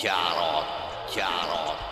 chiaro, chiaro.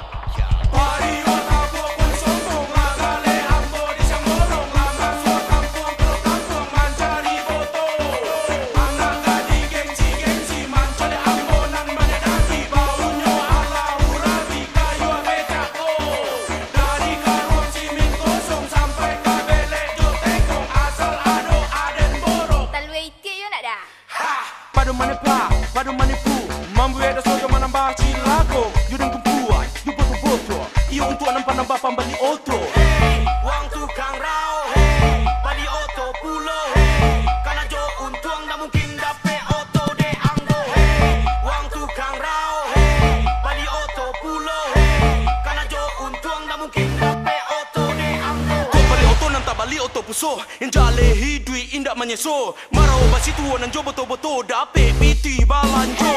Iyo untuk nampak-nampak pambali oto Hey, wang tukang rau. Hey, bali oto pulo. Hey, kana jo untung na mungkin dape oto de anggo. Hey, wang tukang rau. Hey, bali oto pulo. Hey, kana jo untung na mungkin dape oto de anggo. Kau balik oto nan tak balik oto puso Yang jale hidui indak menyeso Marau basi tua nan jo boto-boto Dape piti balanjo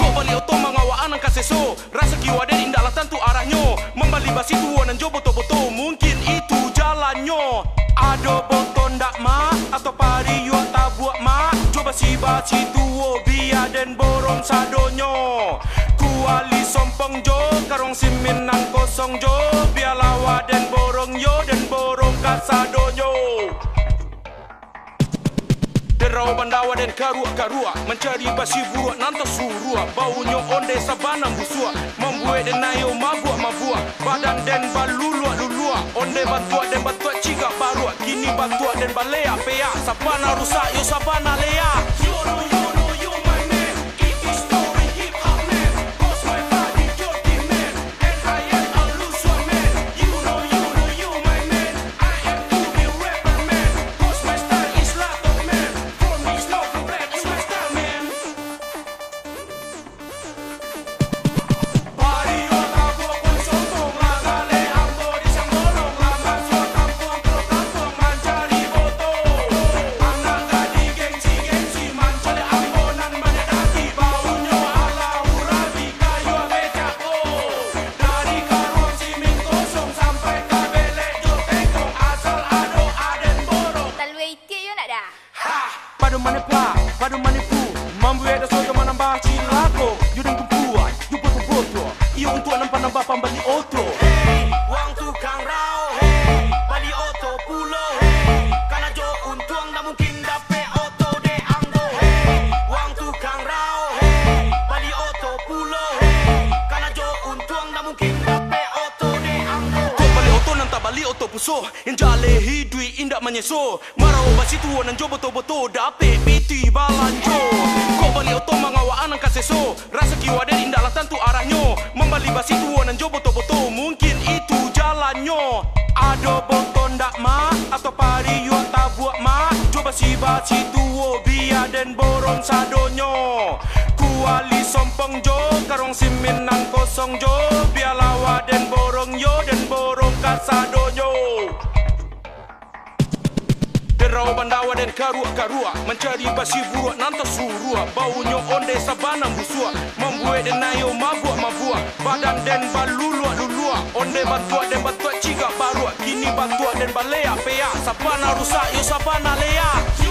Kau balik oto mengawak anak kaseso Rasa kiwa den tentu arahnya. Membali basi tua nan jo boto-boto Mungkin itu jalannya. Ada boto ndak mak Atau pari yuak tak buat mak Coba si basi tua biar den borong sadonyo Kuali sompong jo. Karong simin nang kosong jo. Biar lawa den borong yo. Den borong kasadonyo Derau bandawa dan karua-karua Mencari basi buruak nanti surua Baunya onde sabana busua. Membuat dan nayo mabua-mabua Badan dan balulua-lulua Onde batuak dan batuak ciga barua Kini batuak dan balea pea Sabana rusak yo sabana puso Yang jale hidui indak menyeso Marau basi tua nan jo boto-boto Dape piti balanjo Kau balik oto mengawak anak kaseso Rasa kiwa den indak lah tentu arahnya Membali basi tua nan jo boto-boto Mungkin itu jalannya Ada boto ndak mak Atau pari yuak tak buat mak Coba si basi tua biar den borong sadonyo Kuali sompong jo Karong simin nang kosong jo. Biar lawa den borong yo Den borong kasadonyo Derau bandawa dan karua-karua Mencari basi buruak nanti surua. Baunya onde sabana busua. Membuat dan nayo mabua-mabua Badan dan balulua-lulua Onde batuak dan batuak ciga barua Kini batuak dan balea pea Sabana rusak yo sabana lea